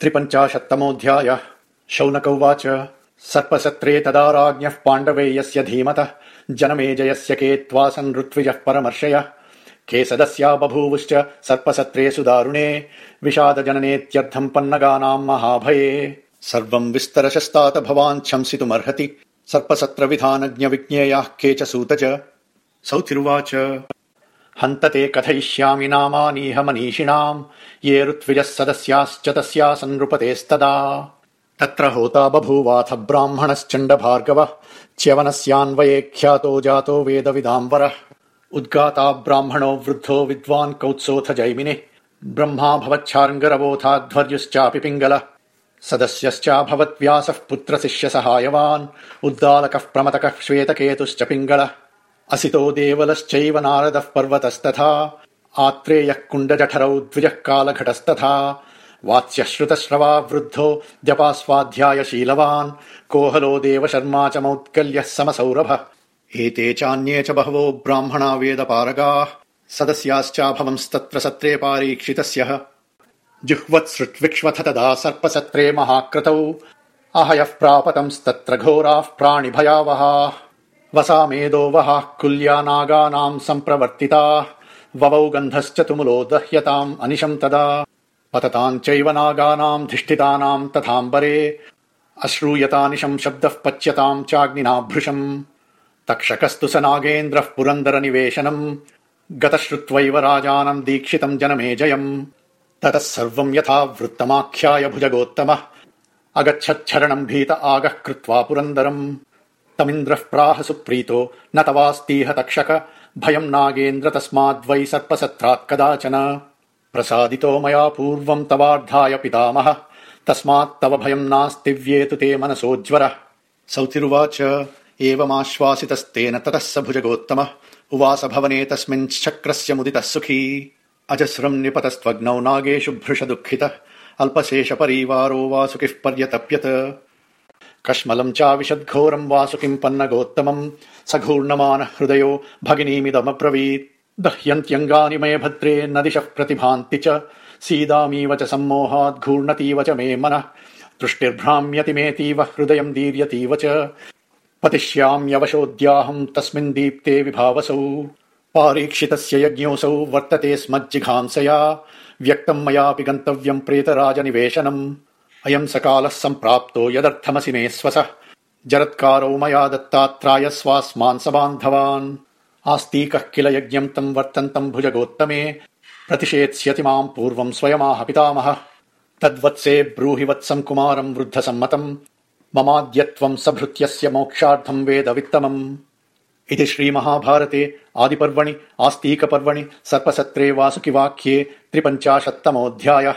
त्रिपञ्चाशत्तमोऽध्यायः। शौनक उवाच। सर्पसत्रे तदा राज्ञः पाण्डवेयस्य धीमतः जनमेजयस्य के त्वासन् ऋत्विजः परमर्शय के सदस्या बभूवुश्च सर्पसत्रे सुदारुणे विषादजननेत्यर्थम् पन्नगानाम् महाभये। सर्वम् विस्तरशस्तात भवान् शंसितुमर्हति सर्पसत्रविधानज्ञ विज्ञेयाः के च। सूत च सौतिरुवाच हन्तते कथयिष्यामि नामानीह मनीषिणाम्। ये ऋत्विजः सदस्याश्च तस्यासन् नृपतेस्तदा। तत्र होता बभूवाथ ब्राह्मणश्चण्ड भार्गवः च्यवनस्यान्वये ख्यातो जातो वेदविदाम्बरः। उद्गाता ब्राह्मणो वृद्धो विद्वान् कौत्सोऽथ जैमिनिः। ब्रह्मा भवच्छार्ङ्गरवोथाध्वर्युश्चापि पिङ्गलः। सदस्यश्चाभवत् व्यासः पुत्रशिष्य सहायवान् उद्दालकः प्रमतकः श्वेतकेतुश्च पिङ्गलः असितो देवलश्चैव नारदः पर्वतस्तथा आत्रेयः कुण्डजठरौ द्विजः कालघटस्तथा। वात्स्यः श्रुतश्रवा वृद्धो जपास्वाध्यायशीलवान् कोहलो देव शर्मा च मौद्गल्यः समसौरभः। एते चान्ये च बहवो ब्राह्मणा वेदपारगाः सदस्याश्चाभवंस्तत्र सत्रे पारीक्षितस्य। जुह्वत्सृट्विक्ष्वथ तदा सर्पसत्रे महाक्रतौ अहयः प्रापतंस्तत्र घोराः प्राणिभयावहाः वसामेदो वहाः कुल्या नागानाम् सम्प्रवर्तिताः ववौ गन्धश्च तुमुलो दह्यताम् अनिशम् तदा। पतताम् चैव नागानाम् धिष्ठितानाम् तथाम्बरे अश्रूयतानिशम् शब्दः पच्यताम् चाग्निना भृशम्। तक्षकस्तु स नागेन्द्रः पुरन्दर निवेशनम् गतः श्रुत्वैव राजानम् दीक्षितम् जनमेजयम् ततः सर्वम् यथा वृत्तमाख्याय भुजगोत्तमः अगच्छच्छरणम् भीत आगः कृत्वा पुरन्दरम् तमिन्द्रः प्राह सुप्रीतो न तवास्तीह तक्षक। भयम् नागेन्द्र तस्माद्वै सर्पसत्रात् कदाचन। प्रसादितो मया पूर्वम् तवार्धाय पितामह। तस्मात्तव भयम् नास्तिव्येतु ते मनसोज्वरः। सौतिरुवाच। एवमाश्वासितस्तेन ततः स भुजगोत्तमः। उवास भवने तस्मिंश्चक्रस्य मुदितः सुखी। अजस्रम् निपतस्त्वग्नौ नागेषु भृश दुःखितः अल्पशेष परिवारो वासुकिः पर्यतप्यत कश्मलम् चाविशद्घोरम् वासुकिम् पन्नगोत्तमम् सघूर्णमानः हृदयो भगिनीमिदमब्रवीत्। दह्यन्त्यङ्गानि मे भद्रे न दिशः प्रतिभान्ति च। सीदामीव च सम्मोहात् घूर्णतीव च मे मनः। दृष्टिर्भ्राम्यति मेतीव हृदयम् दीर्यतीव च। पतिष्याम्यवशोद्याहम् तस्मिन् दीप्ते विभावसौ। पारीक्षितस्य यज्ञोऽसौ वर्तते स्मज्जिघांसया। व्यक्तम् मयापि गन्तव्यम् प्रेतराजनिवेशनम् अयम् सकालः सम्प्राप्तो यदर्थमसि मे स्वसः। जरत्कारो मया दत्तात्राय स्वास्मान् सबान्धवान् आस्तीकः किल यज्ञम् तम् वर्तन्तम् भुजगोत्तमे। प्रतिषेत्स्यति माम् पूर्वम् स्वयमाह पितामहः। तद्वत्से ब्रूहि वत्सम् कुमारम् वृद्धसम्मतम्। ममाद्यत्वम् सभृत्यस्य मोक्षार्थम् वेदवित्तमम्। इति श्रीमहाभारते आदिपर्वणि आस्तीकपर्वणि सर्पसत्रे वासुकिवाक्ये त्रिपञ्चाशत्तमोऽध्यायः